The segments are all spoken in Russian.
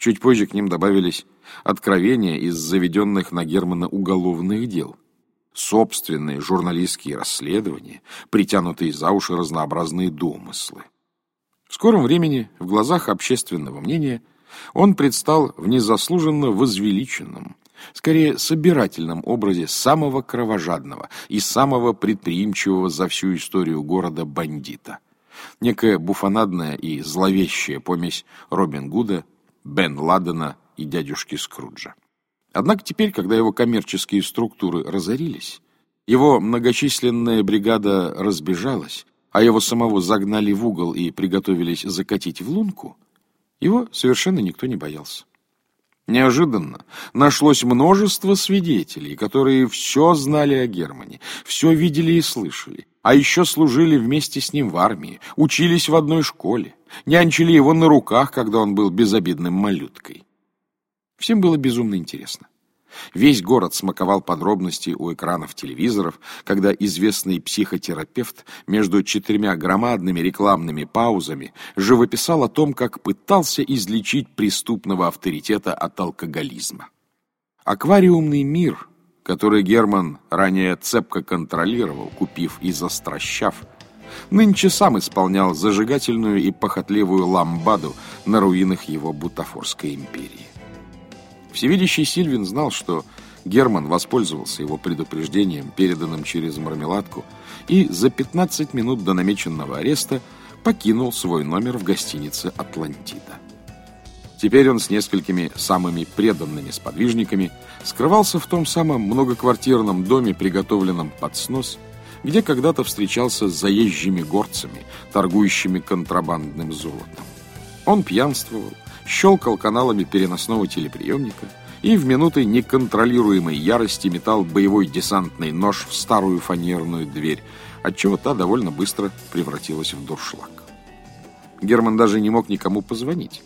Чуть позже к ним добавились откровения из заведенных на Германа уголовных дел, собственные журналистские расследования, притянутые за уши разнообразные домыслы. В скором времени, в глазах общественного мнения, он предстал в незаслуженно возвеличенном, скорее собирательном образе самого кровожадного и самого предприимчивого за всю историю города бандита. Некая буфонадная и зловещая помесь Робин Гуда, Бен Ладена и дядюшки Скруджа. Однако теперь, когда его коммерческие структуры разорились, его многочисленная бригада разбежалась, а его самого загнали в угол и приготовились закатить в лунку, его совершенно никто не боялся. Неожиданно нашлось множество свидетелей, которые все знали о Германе, все видели и слышали, а еще служили вместе с ним в армии, учились в одной школе, нянчили его на руках, когда он был безобидным малюткой. Всем было безумно интересно. Весь город смаковал подробности у экранов телевизоров, когда известный психотерапевт между четырьмя громадными рекламными паузами живописал о том, как пытался излечить преступного авторитета от алкоголизма. Аквариумный мир, который Герман ранее цепко контролировал, купив и застращав, нынче сам исполнял зажигательную и похотливую ламбаду на руинах его бутафорской империи. Всевидящий Сильвин знал, что Герман воспользовался его предупреждением, переданным через мармеладку, и за 15 минут до намеченного ареста покинул свой номер в гостинице «Атлантида». Теперь он с несколькими самыми преданными сподвижниками скрывался в том самом многоквартирном доме, приготовленном под снос, где когда-то встречался с заезжими горцами, торгующими контрабандным золотом. Он пьянствовал, щелкал каналами переносного телеприемника и в минуты неконтролируемой ярости метал боевой десантный нож в старую фанерную дверь, отчего та довольно быстро превратилась в дуршлаг. Герман даже не мог никому позвонить.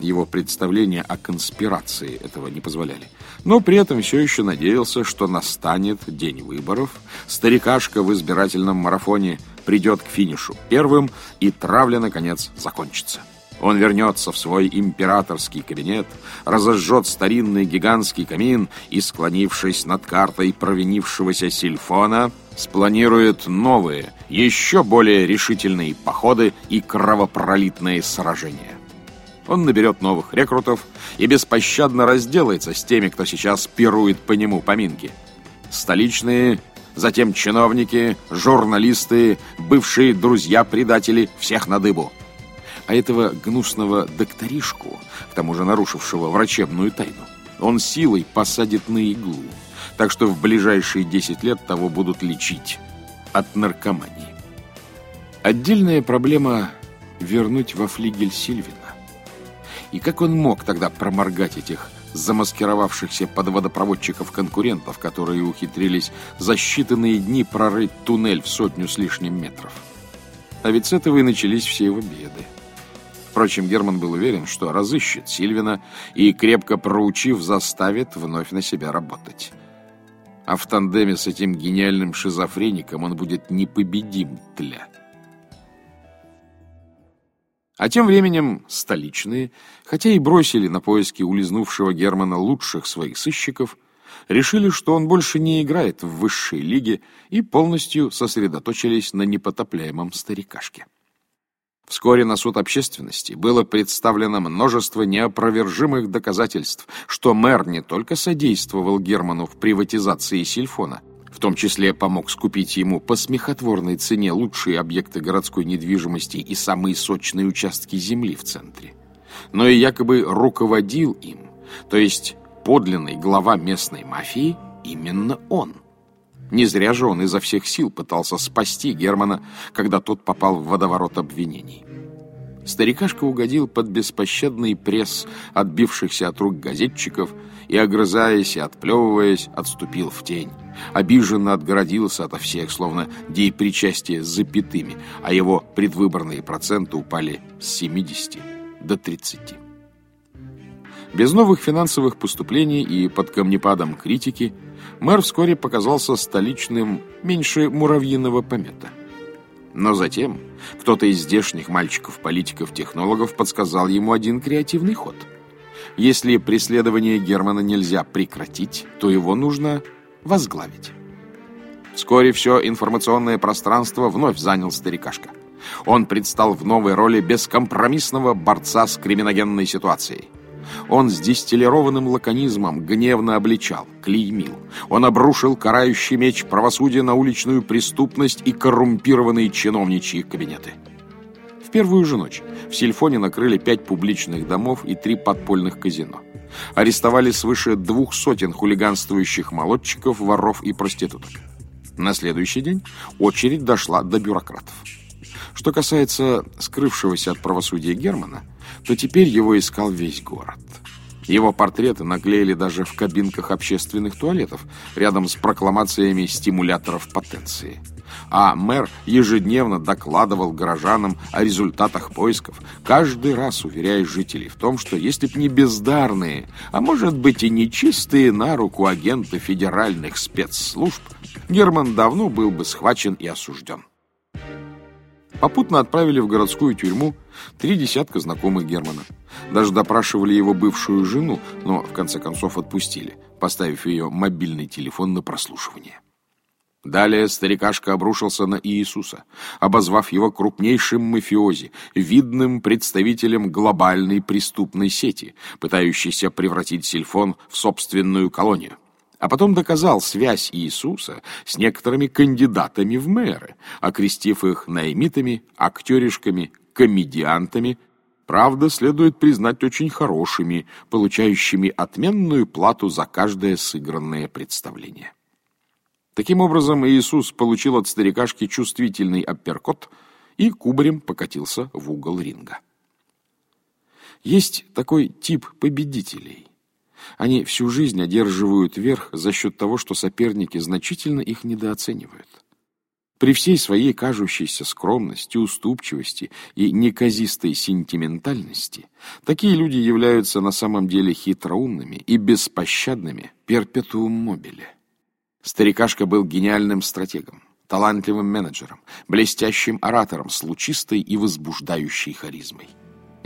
Его представления о конспирации этого не позволяли. Но при этом все еще надеялся, что настанет день выборов, старикашка в избирательном марафоне придет к финишу первым, и травля, наконец, закончится. Он вернется в свой императорский кабинет, разожжет старинный гигантский камин и, склонившись над картой провинившегося сильфона, спланирует новые, еще более решительные походы и кровопролитные сражения. Он наберет новых рекрутов и беспощадно разделается с теми, кто сейчас пирует по нему поминки. Столичные, затем чиновники, журналисты, бывшие друзья-предатели, всех на дыбу – а этого гнусного докторишку, к тому же нарушившего врачебную тайну, он силой посадит на иглу, так что в ближайшие 10 лет того будут лечить от наркомании. Отдельная проблема — вернуть во флигель Сильвина. И как он мог тогда проморгать этих замаскировавшихся под водопроводчиков-конкурентов, которые ухитрились за считанные дни прорыть туннель в сотню с лишним метров? А ведь с этого и начались все его беды. Впрочем, Герман был уверен, что разыщет Сильвина и, крепко проучив, заставит вновь на себя работать. А в тандеме с этим гениальным шизофреником он будет непобедим тля. А тем временем столичные, хотя и бросили на поиски улизнувшего Германа лучших своих сыщиков, решили, что он больше не играет в высшей лиге и полностью сосредоточились на непотопляемом старикашке. Вскоре на суд общественности было представлено множество неопровержимых доказательств, что мэр не только содействовал Герману в приватизации сельфона, в том числе помог скупить ему по смехотворной цене лучшие объекты городской недвижимости и самые сочные участки земли в центре, но и якобы руководил им, то есть подлинный глава местной мафии именно он – не зря же он изо всех сил пытался спасти Германа, когда тот попал в водоворот обвинений. Старикашка угодил под беспощадный пресс отбившихся от рук газетчиков и, огрызаясь и отплевываясь, отступил в тень. Обиженно отгородился ото всех, словно деепричастие с запятыми, а его предвыборные проценты упали с 70 до 30. Без новых финансовых поступлений и под камнепадом критики – мэр вскоре показался столичным меньше муравьиного помета. Но затем кто-то из здешних мальчиков-политиков-технологов подсказал ему один креативный ход. Если преследование Германа нельзя прекратить, то его нужно возглавить. Вскоре все информационное пространство вновь занял старикашка. Он предстал в новой роли бескомпромиссного борца с криминогенной ситуацией. Он с дистиллированным лаконизмом гневно обличал, клеймил. Он обрушил карающий меч правосудия на уличную преступность и коррумпированные чиновничьи кабинеты. В первую же ночь в Сильфоне накрыли пять публичных домов и три подпольных казино. Арестовали свыше двух сотен хулиганствующих молодчиков, воров и проституток. На следующий день очередь дошла до бюрократов. Что касается скрывшегося от правосудия Германа, то теперь его искал весь город. Его портреты наклеили даже в кабинках общественных туалетов, рядом с прокламациями стимуляторов потенции. А мэр ежедневно докладывал горожанам о результатах поисков, каждый раз уверяя жителей в том, что если б не бездарные, а может быть и нечистые на руку агенты федеральных спецслужб, Герман давно был бы схвачен и осужден. Попутно отправили в городскую тюрьму три десятка знакомых Германа. Даже допрашивали его бывшую жену, но в конце концов отпустили, поставив ее мобильный телефон на прослушивание. Далее старикашка обрушился на Иисуса, обозвав его крупнейшим мафиози, видным представителем глобальной преступной сети, пытающейся превратить Сильфон в собственную колонию а потом доказал связь Иисуса с некоторыми кандидатами в мэры, окрестив их наимитами, актеришками, комедиантами, правда, следует признать очень хорошими, получающими отменную плату за каждое сыгранное представление. Таким образом, Иисус получил от старикашки чувствительный апперкот и кубарем покатился в угол ринга. Есть такой тип победителей – они всю жизнь одерживают верх за счет того, что соперники значительно их недооценивают. При всей своей кажущейся скромности, уступчивости и неказистой сентиментальности такие люди являются на самом деле хитроумными и беспощадными перпетуум мобиле. Старикашка был гениальным стратегом, талантливым менеджером, блестящим оратором с лучистой и возбуждающей харизмой.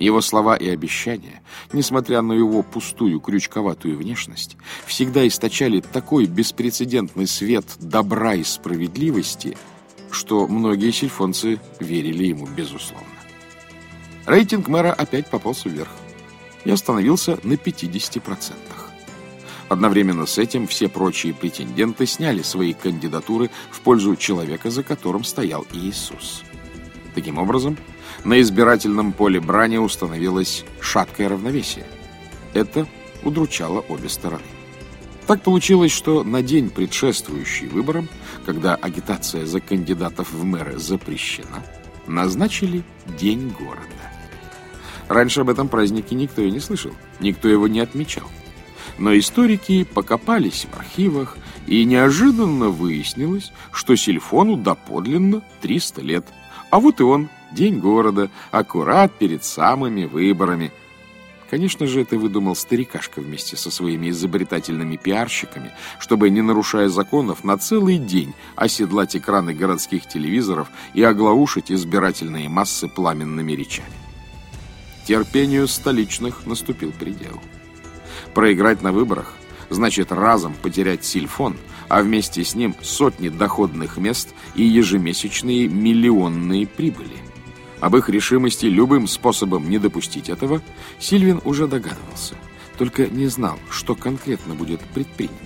Его слова и обещания, несмотря на его пустую крючковатую внешность, всегда источали такой беспрецедентный свет добра и справедливости, что многие сельфонцы верили ему безусловно. Рейтинг мэра опять пополз вверх и остановился на 50%. Одновременно с этим все прочие претенденты сняли свои кандидатуры в пользу человека, за которым стоял Иисус. Таким образом, на избирательном поле брани установилось шаткое равновесие. Это удручало обе стороны. Так получилось, что на день, предшествующий выборам, когда агитация за кандидатов в мэры запрещена, назначили День города. Раньше об этом празднике никто и не слышал, никто его не отмечал. Но историки покопались в архивах, и неожиданно выяснилось, что Сильфону доподлинно 300 лет. А вот и он, День города, аккурат перед самыми выборами. Конечно же, это выдумал старикашка вместе со своими изобретательными пиарщиками, чтобы, не нарушая законов, на целый день оседлать экраны городских телевизоров и оглаушить избирательные массы пламенными речами. Терпению столичных наступил предел. Проиграть на выборах значит разом потерять сильфон, а вместе с ним сотни доходных мест и ежемесячные миллионные прибыли. Об их решимости любым способом не допустить этого Сильвин уже догадывался, только не знал, что конкретно будет предпринято.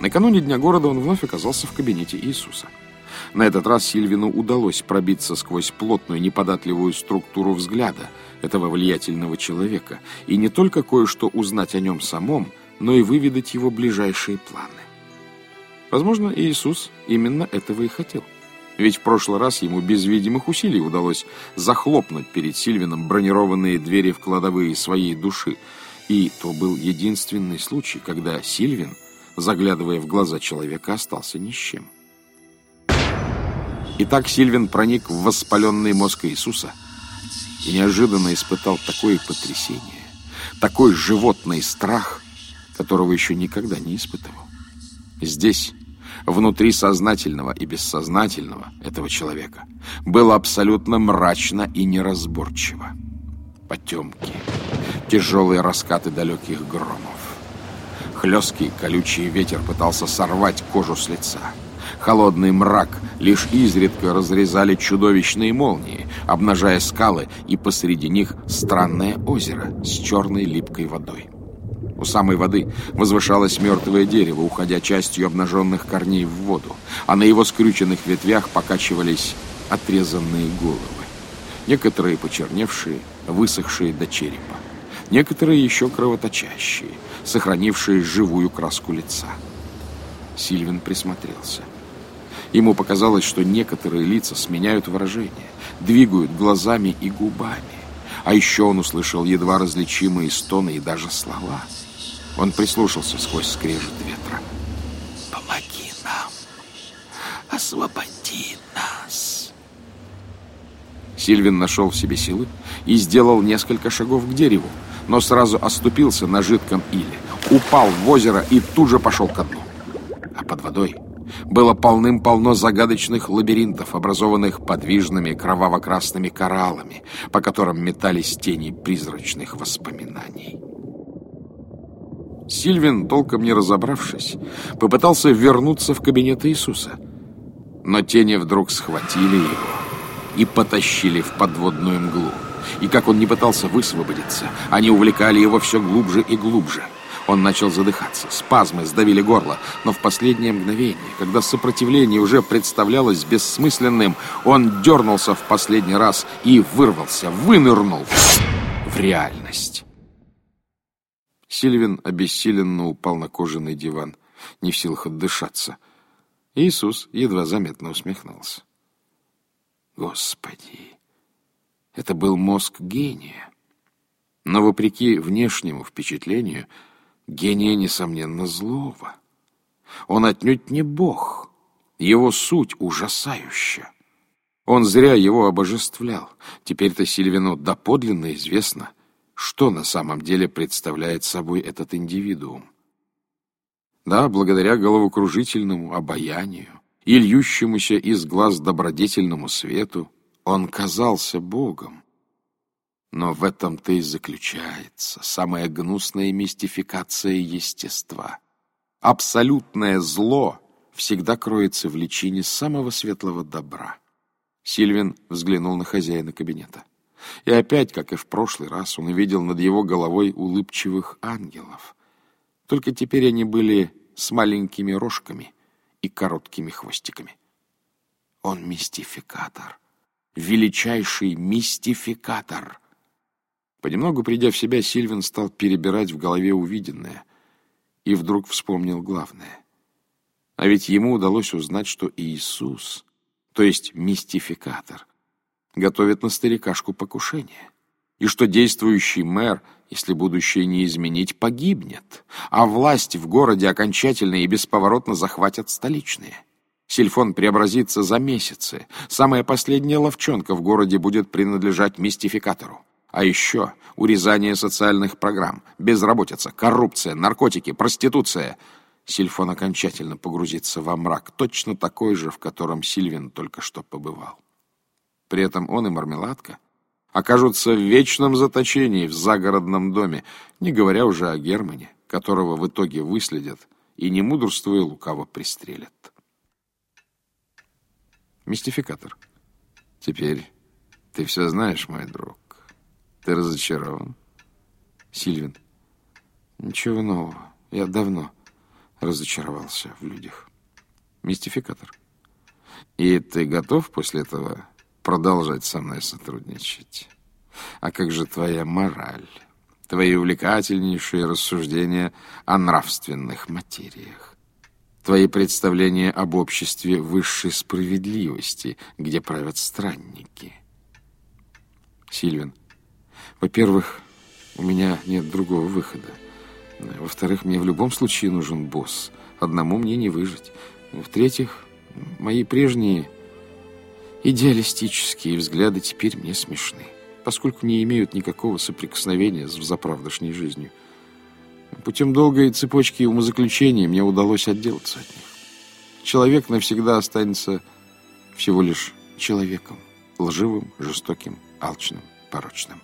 Накануне Дня города он вновь оказался в кабинете Иисуса. На этот раз Сильвину удалось пробиться сквозь плотную неподатливую структуру взгляда этого влиятельного человека и не только кое-что узнать о нем самом, но и выведать его ближайшие планы. Возможно, Иисус именно этого и хотел. Ведь в прошлый раз ему без видимых усилий удалось захлопнуть перед Сильвином бронированные двери в кладовые своей души. И то был единственный случай, когда Сильвин, заглядывая в глаза человека, остался ни с чем. Итак, Сильвин проник в воспаленный мозг Иисуса и неожиданно испытал такое потрясение, такой животный страх, которого еще никогда не испытывал. Здесь, внутри сознательного и бессознательного этого человека было абсолютно мрачно и неразборчиво. Потемки, тяжелые раскаты далеких громов. Хлесткий колючий ветер пытался сорвать кожу с лица. Холодный мрак лишь изредка разрезали чудовищные молнии, обнажая скалы, и посреди них странное озеро с черной липкой водой. У самой воды возвышалось мертвое дерево, уходя частью обнаженных корней в воду, а на его скрюченных ветвях покачивались отрезанные головы. Некоторые почерневшие, высохшие до черепа. Некоторые еще кровоточащие, сохранившие живую краску лица. Сильвин присмотрелся. Ему показалось, что некоторые лица сменяют выражение, двигают глазами и губами. А еще он услышал едва различимые стоны и даже слова — он прислушался сквозь скрежет ветра. «Помоги нам! Освободи нас!» Сильвин нашел в себе силы и сделал несколько шагов к дереву, но сразу оступился на жидком иле, упал в озеро и тут же пошел ко дну. А под водой было полным-полно загадочных лабиринтов, образованных подвижными кроваво-красными кораллами, по которым метались тени призрачных воспоминаний. Сильвин, толком не разобравшись, попытался вернуться в кабинет Иисуса. Но тени вдруг схватили его и потащили в подводную мглу. И как он не пытался высвободиться, они увлекали его все глубже и глубже. Он начал задыхаться, спазмы сдавили горло, но в последнее мгновение, когда сопротивление уже представлялось бессмысленным, он дернулся в последний раз и вырвался, вынырнул в реальность. Сильвин обессиленно упал на кожаный диван, не в силах отдышаться. Иисус едва заметно усмехнулся. Господи, это был мозг гения. Но вопреки внешнему впечатлению, гения, несомненно, злого. Он отнюдь не Бог. Его суть ужасающая. Он зря его обожествлял. Теперь-то Сильвину доподлинно известно — что на самом деле представляет собой этот индивидуум. Да, благодаря головокружительному обаянию и льющемуся из глаз добродетельному свету, он казался Богом. Но в этом-то и заключается самая гнусная мистификация естества. Абсолютное зло всегда кроется в личине самого светлого добра. Сильвин взглянул на хозяина кабинета. И опять, как и в прошлый раз, он увидел над его головой улыбчивых ангелов. Только теперь они были с маленькими рожками и короткими хвостиками. Он мистификатор. Величайший мистификатор. Понемногу придя в себя, Сильвин стал перебирать в голове увиденное и вдруг вспомнил главное. А ведь ему удалось узнать, что Иисус, то есть мистификатор, готовят на старикашку покушение. И что действующий мэр, если будущее не изменить, погибнет, а власть в городе окончательно и бесповоротно захватят столичные. Сильфон преобразится за месяцы. Самая последняя ловчонка в городе будет принадлежать мистификатору. А еще урезание социальных программ, безработица, коррупция, наркотики, проституция. Сильфон окончательно погрузится во мрак, точно такой же, в котором Сильвин только что побывал. При этом он и мармеладка окажутся в вечном заточении в загородном доме, не говоря уже о Германе, которого в итоге выследят и, не мудрствуя, лукаво пристрелят. Мистификатор. Теперь ты все знаешь, мой друг. Ты разочарован. Сильвин. Ничего нового. Я давно разочаровался в людях. Мистификатор. И ты готов после этого продолжать со мной сотрудничать. А как же твоя мораль, твои увлекательнейшие рассуждения о нравственных материях, твои представления об обществе высшей справедливости, где правят странники? Сильвин, во-первых, у меня нет другого выхода. Во-вторых, мне в любом случае нужен босс. Одному мне не выжить. В-третьих, мои прежние Идеалистические взгляды теперь мне смешны, поскольку не имеют никакого соприкосновения с взаправдошней жизнью. Путем долгой цепочки умозаключений мне удалось отделаться от них. Человек навсегда останется всего лишь человеком, лживым, жестоким, алчным, порочным.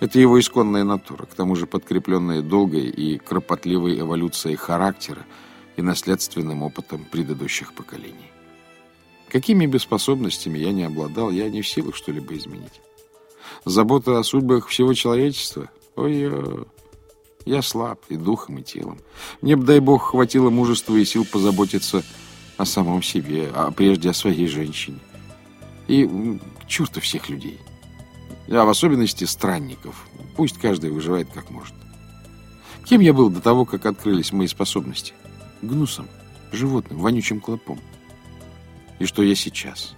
Это его исконная натура, к тому же подкрепленная долгой и кропотливой эволюцией характера и наследственным опытом предыдущих поколений. Какими бы способностями я не обладал, я не в силах что-либо изменить. Забота о судьбах всего человечества? Ой, я слаб и духом, и телом. Мне бы, дай бог, хватило мужества и сил позаботиться о самом себе, а прежде о своей женщине. И к всех людей. А в особенности странников. Пусть каждый выживает как может. Кем я был до того, как открылись мои способности? Гнусом, животным, вонючим клопом. И что я сейчас,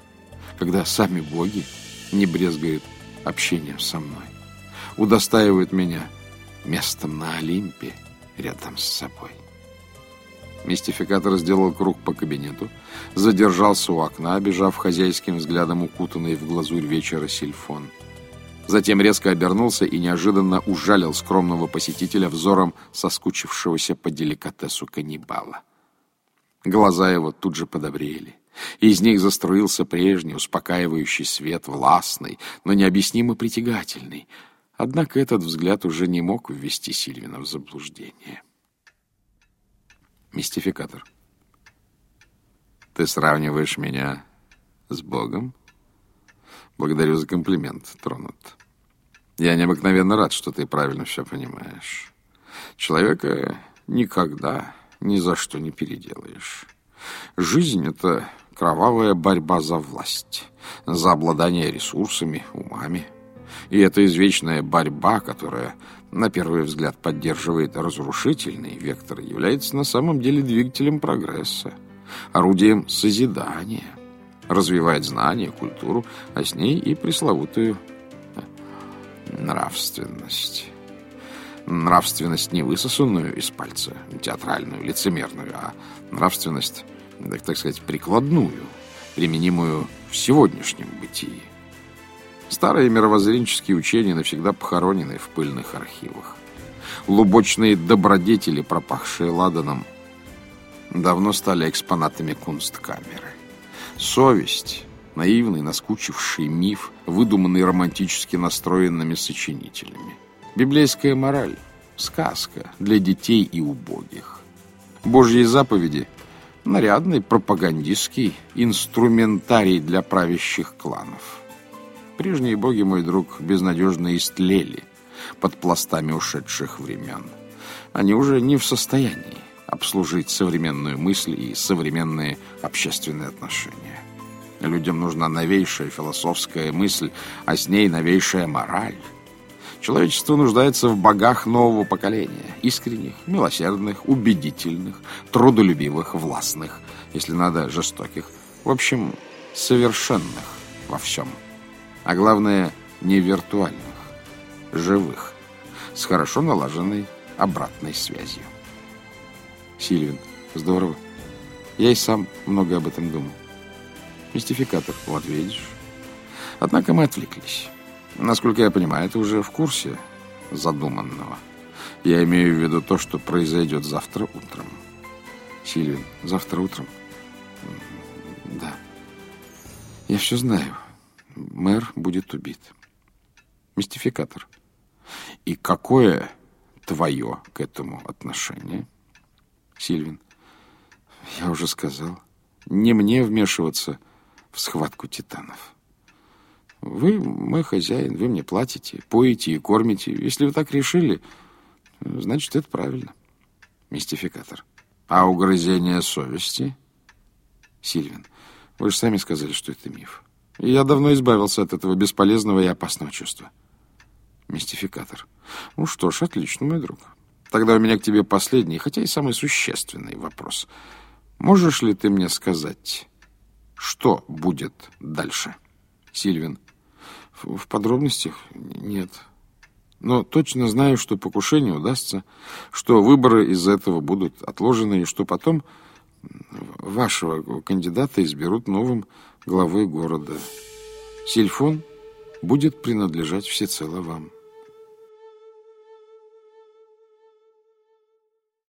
когда сами боги не брезгают общением со мной, удостаивают меня местом на Олимпе рядом с собой. Мистификатор сделал круг по кабинету, задержался у окна, обижав хозяйским взглядом укутанный в глазурь вечера сильфон. Затем резко обернулся и неожиданно ужалил скромного посетителя взором соскучившегося по деликатесу каннибала. Глаза его тут же подобрели. Из них заструился прежний успокаивающий свет, властный, но необъяснимо притягательный. Однако этот взгляд уже не мог ввести Сильвина в заблуждение. Мистификатор. Ты сравниваешь меня с Богом? Благодарю за комплимент, тронут. Я необыкновенно рад, что ты правильно все понимаешь. Человека никогда ни за что не переделаешь. Жизнь — это кровавая борьба за власть, за обладание ресурсами, умами. И это извечная борьба, которая, на первый взгляд, поддерживает разрушительный вектор, является на самом деле двигателем прогресса, орудием созидания, развивает знания, культуру, а с ней и пресловутую нравственность. Нравственность не высосанную из пальца, театральную, лицемерную, а нравственность так, так сказать, прикладную, применимую в сегодняшнем бытии. Старые мировоззренческие учения навсегда похоронены в пыльных архивах. Лубочные добродетели, пропахшие ладаном, давно стали экспонатами кунсткамеры. Совесть, наивный, наскучивший миф, выдуманный романтически настроенными сочинителями. Библейская мораль, сказка для детей и убогих. Божьи заповеди нарядный пропагандистский инструментарий для правящих кланов. Прежние боги, мой друг, безнадежно истлели под пластами ушедших времен. Они уже не в состоянии обслужить современную мысль и современные общественные отношения. Людям нужна новейшая философская мысль, а с ней новейшая мораль – Человечество нуждается в богах нового поколения. Искренних, милосердных, убедительных, трудолюбивых, властных, если надо, жестоких. В общем, совершенных во всем. А главное, не виртуальных, живых, с хорошо налаженной обратной связью. Сильвин, здорово. Я и сам много об этом думал. Мистификатор, вот видишь. Однако мы отвлеклись. Насколько я понимаю, это уже в курсе задуманного. Я имею в виду то, что произойдет завтра утром. Сильвин, завтра утром? Да. Я все знаю. Мэр будет убит. Мистификатор. И какое твое к этому отношение? Сильвин. Я уже сказал. Не мне вмешиваться в схватку титанов. Вы мой хозяин, вы мне платите, поете и кормите. Если вы так решили, значит, это правильно. Мистификатор. А угрызение совести? Сильвин, вы же сами сказали, что это миф. Я давно избавился от этого бесполезного и опасного чувства. Мистификатор. Ну что ж, отлично, мой друг. Тогда у меня к тебе последний, хотя и самый существенный вопрос. Можешь ли ты мне сказать, что будет дальше? Сильвин. В подробностях нет. Но точно знаю, что покушение удастся, что выборы из-за этого будут отложены, и что потом вашего кандидата изберут новым главой города. Сильфон будет принадлежать всецело вам.